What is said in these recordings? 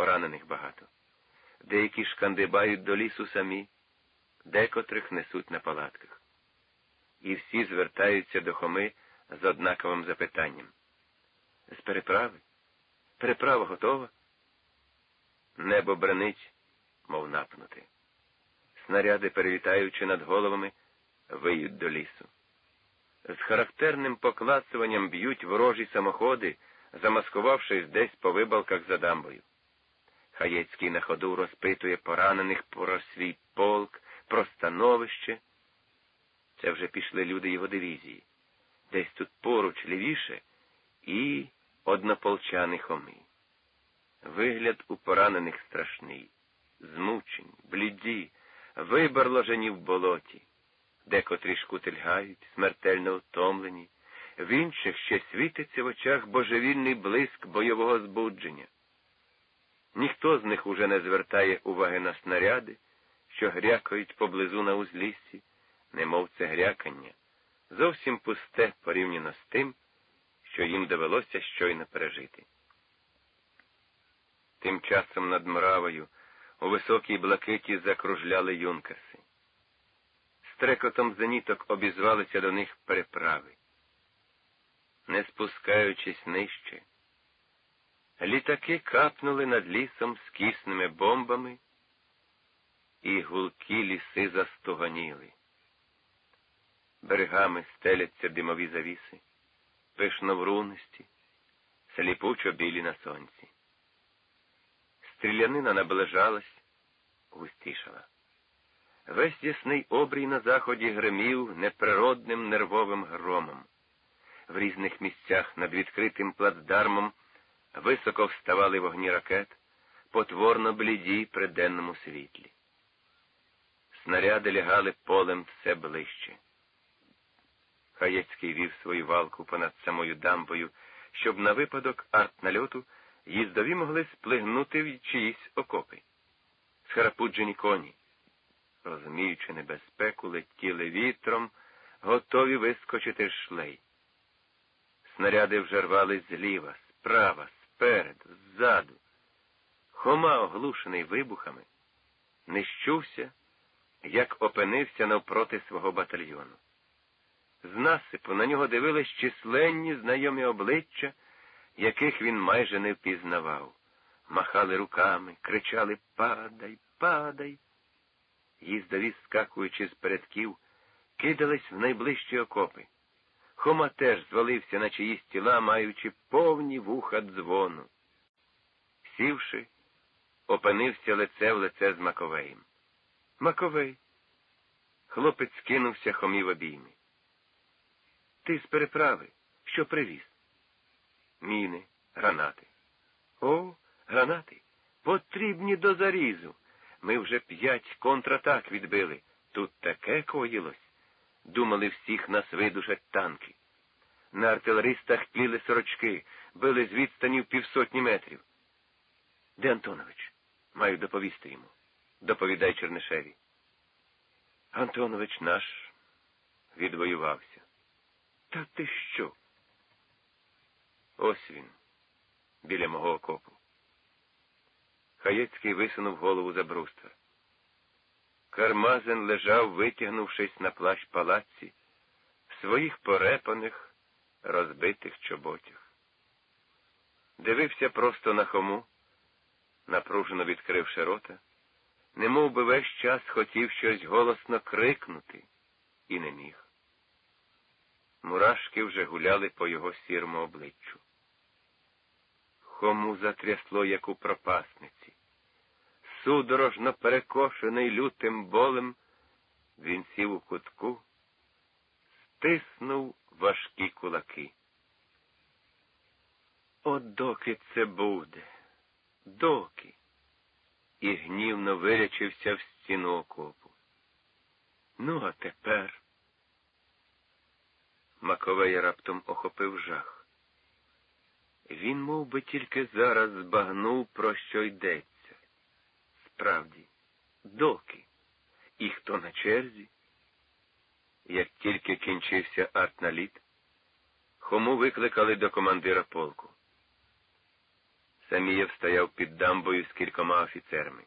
поранених багато. Деякі шкандибають до лісу самі, декотрих несуть на палатках. І всі звертаються до Хоми з однаковим запитанням. З переправи? Переправа готова? Небо бренить, мов напнути. Снаряди, перелітаючи над головами, виють до лісу. З характерним поклацуванням б'ють ворожі самоходи, замаскувавшись десь по вибалках за дамбою. Хаєцький на ходу розпитує поранених про свій полк, про становище. Це вже пішли люди його дивізії. Десь тут поруч лівіше і однополчани хоми. Вигляд у поранених страшний, змучені, бліді, виборложені в болоті, декотрі шкутильгають, смертельно втомлені, в інших ще світиться в очах божевільний блиск бойового збудження. Ніхто з них уже не звертає уваги на снаряди, що грякають поблизу на узліссі, немов це грякання, зовсім пусте порівняно з тим, що їм довелося щойно пережити. Тим часом над мравою у високій блакиті закружляли юнкерси. Стрекотом зеніток обізвалися до них переправи. Не спускаючись нижче, літаки капнули над лісом з кисними бомбами, і гулкі ліси застуганіли. Берегами стеляться димові завіси, пишно в рунисті, сліпучо білі на сонці. Стрілянина наближалась, густішала. Весь ясний обрій на заході гримів неприродним нервовим громом. В різних місцях над відкритим плацдармом високо вставали вогні ракет, потворно бліді при денному світлі. Снаряди лягали полем все ближче. Хаєцький вів свою валку понад самою дамбою, щоб на випадок артнальоту їздові могли сплигнути в чиїсь окопи. Схарапуджені коні, розуміючи небезпеку, летіли вітром, готові вискочити з шлей. Снаряди вже рвали зліва, справа, спереду, ззаду. Хома, оглушений вибухами, не щувся, як опинився навпроти свого батальйону. З насипу на нього дивились численні знайомі обличчя, яких він майже не впізнавав. Махали руками, кричали Падай, падай. Їздові, скакуючи з передків, кидались в найближчі окопи. Хома теж звалився на чиїсь тіла, маючи повні вуха дзвону. Сівши, опинився лице в лице з Маковеєм. Маковей. Хлопець кинувся хомів обійми. Ти з переправи, що привіз? Міни, гранати. О, гранати. Потрібні до зарізу. Ми вже п'ять контратак відбили. Тут таке коїлось. Думали, всіх нас видушать танки. На артилеристах тліли сорочки, били з відстані в півсотні метрів. Де Антонович? Маю доповісти йому. Доповідай Чернишеві. Антонович наш відвоювався. Та ти що? Ось він, біля мого окопу. Хаєцький висунув голову за бруствер. Кармазин лежав, витягнувшись на плащ палаці, в своїх порепаних, розбитих чоботях. Дивився просто на хому, напружено відкривши рота, немов би весь час хотів щось голосно крикнути, і не міг. Мурашки вже гуляли по його сірому обличчю. Хому затрясло, як у пропасниці. Судорожно перекошений лютим болем, він сів у кутку, стиснув важкі кулаки. От доки це буде, доки? І гнівно вирячився в стіну окопу. Ну, а тепер. Маковея раптом охопив жах. Він мов би, тільки зараз збагнув, про що йдеться. Справді, доки? І хто на черзі? Як тільки кінчився артналіт, Хому викликали до командира полку. Самієв стояв під дамбою з кількома офіцерами.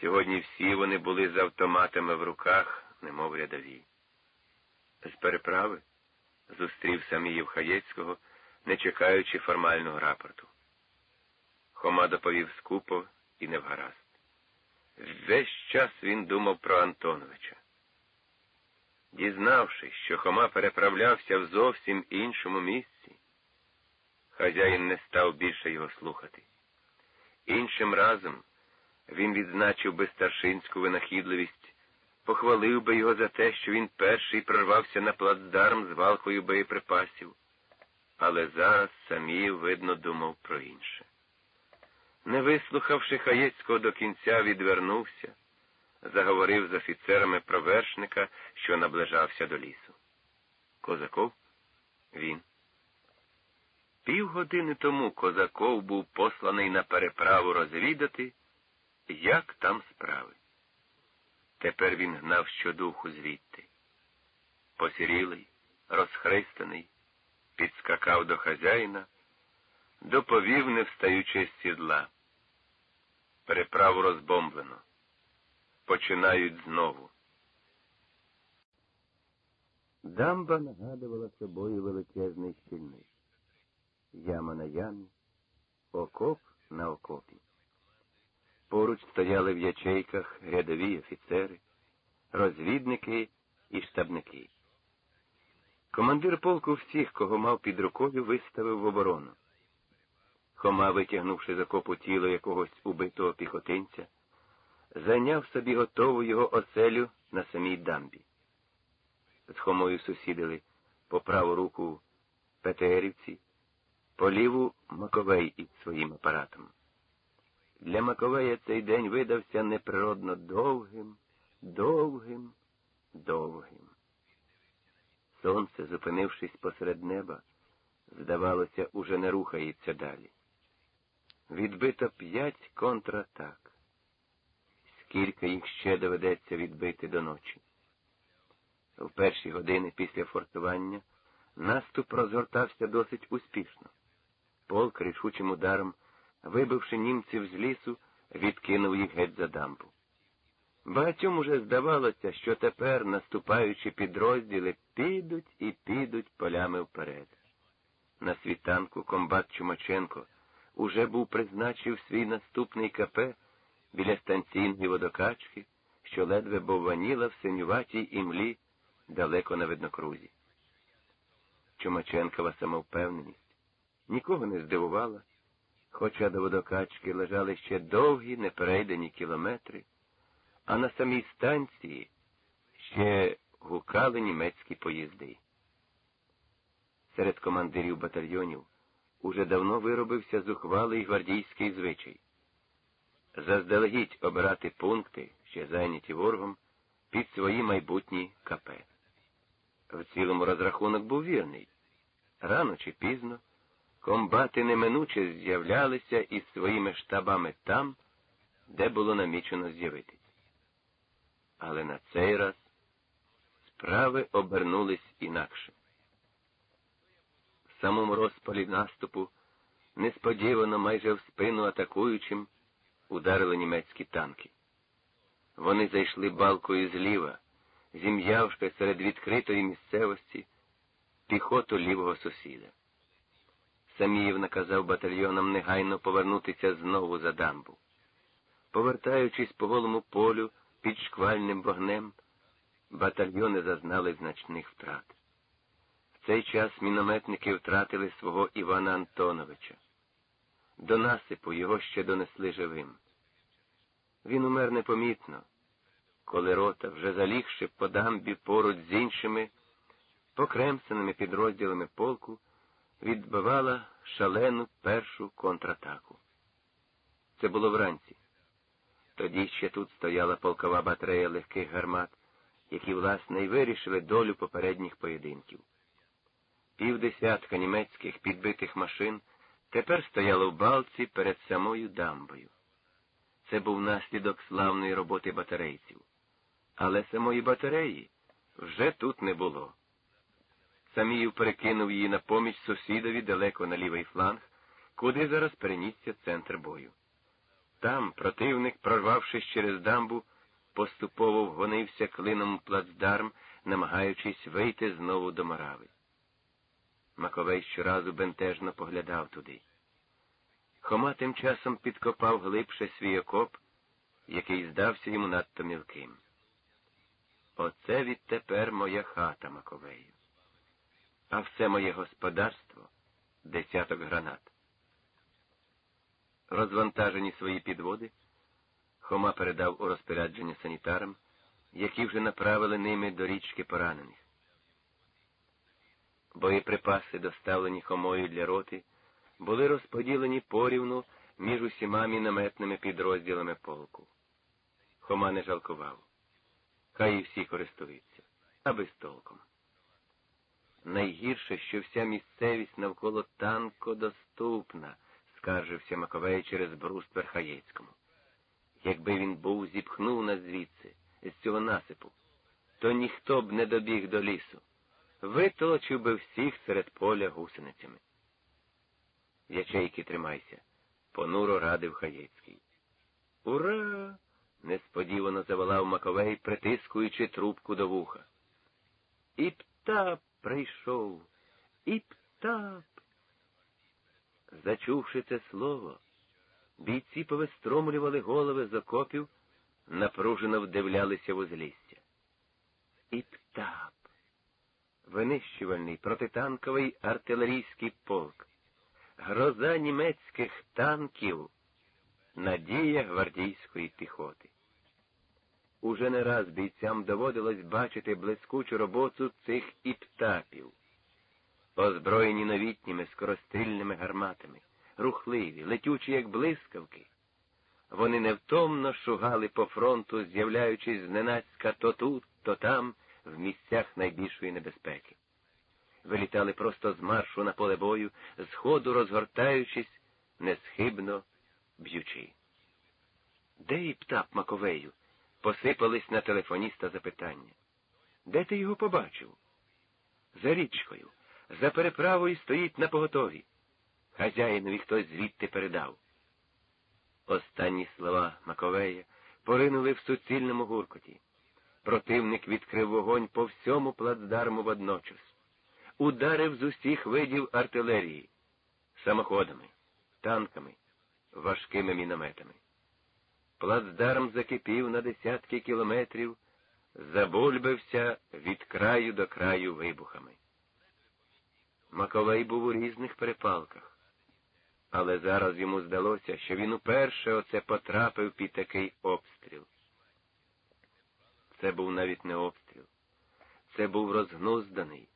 Сьогодні всі вони були з автоматами в руках, немов рядові. З переправи зустрів Саміїв Хаєцького, не чекаючи формального рапорту. Хома доповів скупо і не вгаразд. Весь час він думав про Антоновича. Дізнавшись, що Хома переправлявся в зовсім іншому місці, хазяїн не став більше його слухати. Іншим разом він відзначив би старшинську винахідливість, похвалив би його за те, що він перший прорвався на плацдарм з валкою боєприпасів, але зараз самі, видно, думав про інше. Не вислухавши Хаєцького до кінця, відвернувся, заговорив з офіцерами про вершника, що наближався до лісу. Козаков? Він. Півгодини тому козаков був посланий на переправу розвідати, як там справи. Тепер він гнав щодуху звідти. Посірілий, розхристаний, підскакав до хазяїна, доповів, не встаючи з сідла. Переправу розбомблено. Починають знову. Дамба нагадувала собою величезний щільник. Яма на ямі, окоп на окопі. Поруч стояли в ячейках рядові офіцери, розвідники і штабники. Командир полку всіх, кого мав під рукою, виставив в оборону. Хома, витягнувши з окопу тіло якогось убитого піхотинця, зайняв собі готову його оселю на самій дамбі. З Хомою сусідили по праву руку Петерівці, по ліву Маковей із своїм апаратом. Для Маковея цей день видався неприродно довгим, довгим, довгим. Сонце, зупинившись посеред неба, здавалося, уже не рухається далі. Відбито п'ять контратак. Скільки їх ще доведеться відбити до ночі? В перші години після фортування наступ розгортався досить успішно. Полк рішучим ударом вибивши німців з лісу, відкинув їх геть за дамбу. Багатьом уже здавалося, що тепер наступаючі підрозділи підуть і підуть полями вперед. На світанку комбат Чумаченко уже був призначив свій наступний КП біля станційної водокачки, що ледве бовваніла в синюватій імлі далеко на виднокрузі. Чумаченкова самовпевненість нікого не здивувала, хоча до водокачки лежали ще довгі неперейдені кілометри, а на самій станції ще гукали німецькі поїзди. Серед командирів батальйонів уже давно виробився зухвалий гвардійський звичай. Заздалегідь обирати пункти, ще зайняті ворогом, під свої майбутні КП. В цілому розрахунок був вірний. Рано чи пізно комбати неминуче з'являлися із своїми штабами там, де було намічено з'явитись. Але на цей раз справи обернулись інакше. Самому розпалі наступу, несподівано майже в спину атакуючим, ударили німецькі танки. Вони зайшли балкою зліва, зім'явши серед відкритої місцевості піхоту лівого сусіда. Саміїв наказав батальйонам негайно повернутися знову за дамбу. Повертаючись по голому полю під шквальним вогнем, батальйони зазнали значних втрат. Цей час мінометники втратили свого Івана Антоновича. До насипу його ще донесли живим. Він умер непомітно, коли рота, вже залігши по дамбі поруч з іншими покремсеними підрозділами полку, відбивала шалену першу контратаку. Це було вранці. Тоді ще тут стояла полкова батарея легких гармат, які, власне, й вирішили долю попередніх поєдинків. Півдесятка німецьких підбитих машин тепер стояло в балці перед самою дамбою. Це був наслідок славної роботи батарейців. Але самої батареї вже тут не було. Саміїв перекинув її на поміч сусідові далеко на лівий фланг, куди зараз перенісся центр бою. Там противник, прорвавшись через дамбу, поступово вгонився клином плацдарм, намагаючись вийти знову до Марави. Маковей щоразу бентежно поглядав туди. Хома тим часом підкопав глибше свій окоп, який здався йому надто мілким. Оце відтепер моя хата Маковею, а все моє господарство десяток гранат. Розвантажені свої підводи, Хома передав у розпорядження санітарам, які вже направили ними до річки поранених. Боєприпаси, доставлені Хомою для роти, були розподілені порівну між усіма мінометними підрозділами полку. Хома не жалкував. Хай і всі користуються, а без толком. Найгірше, що вся місцевість навколо танко доступна, скаржився Маковей через бруст Верхаєцькому. Якби він був зіпхнув нас звідси, з цього насипу, то ніхто б не добіг до лісу. Витолочив би всіх серед поля гусеницями. Ячейки тримайся, понуро радив Хаєцький. Ура! несподівано заволав Маковей, притискуючи трубку до вуха. І птап прийшов, і птап. Зачувши це слово, бійці повистромлювали голови з окопів, напружено вдивлялися в узлістя. І. Винищувальний протитанковий артилерійський полк, гроза німецьких танків, надія гвардійської піхоти. Уже не раз бійцям доводилось бачити блискучу роботу цих іптапів, озброєні новітніми скорострільними гарматами, рухливі, летючі, як блискавки. Вони невтомно шугали по фронту, з'являючись зненацька то тут, то там, в місцях найбільшої небезпеки. Вилітали просто з маршу на поле бою, з ходу розгортаючись, несхибно б'ючи. Де і птап Маковею? Посипались на телефоніста запитання. Де ти його побачив? За річкою, за переправою стоїть на поготові. Хазяїнові хтось звідти передав. Останні слова Маковея поринули в суцільному гуркоті. Противник відкрив вогонь по всьому плацдарму водночас, ударив з усіх видів артилерії, самоходами, танками, важкими мінометами. Плацдарм закипів на десятки кілометрів, забульбився від краю до краю вибухами. Маковей був у різних перепалках, але зараз йому здалося, що він уперше оце потрапив під такий обстріл. Це був навіть не обстріл, це був розгнузданий,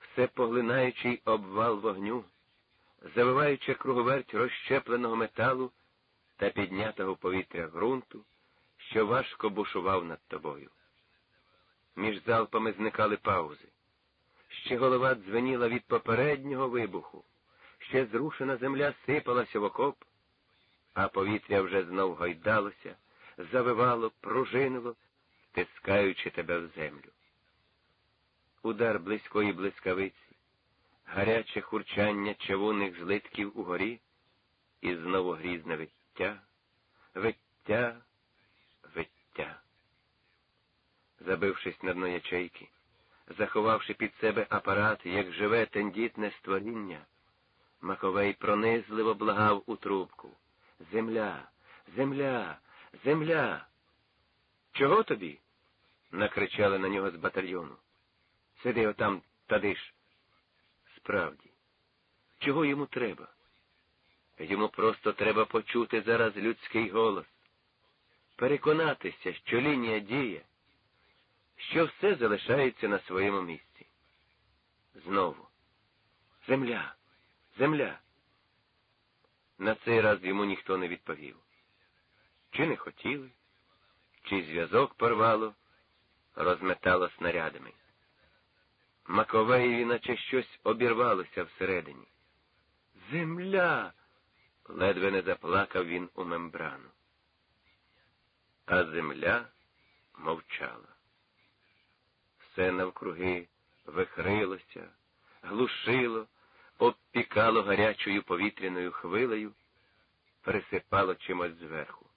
все поглинаючий обвал вогню, завиваючи круговерть розщепленого металу та піднятого повітря ґрунту, що важко бушував над тобою. Між залпами зникали паузи. Ще голова дзвеніла від попереднього вибуху, ще зрушена земля сипалася в окоп, а повітря вже знов гойдалося, завивало, пружинило, тискаючи тебе в землю. Удар близької блискавиці, гаряче хурчання чавунних злитків угорі, і знову грізне виття, виття, виття. Забившись на дно ячейки, заховавши під себе апарат, як живе тендітне створіння, Маковей пронизливо благав у трубку. Земля, земля, земля. Чого тобі? накричали на нього з батальйону. Сиди отам, тадиш. Справді, чого йому треба? Йому просто треба почути зараз людський голос, переконатися, що лінія діє, що все залишається на своєму місці. Знову. Земля, земля. На цей раз йому ніхто не відповів. Чи не хотіли, чи зв'язок порвало, розметало снарядами. Маковеєві наче щось обірвалося всередині. Земля ледве не заплакав він у мембрану. А земля мовчала. Все навкруги вихрилося, глушило, обпікало гарячою повітряною хвилею, пересипало чимось зверху.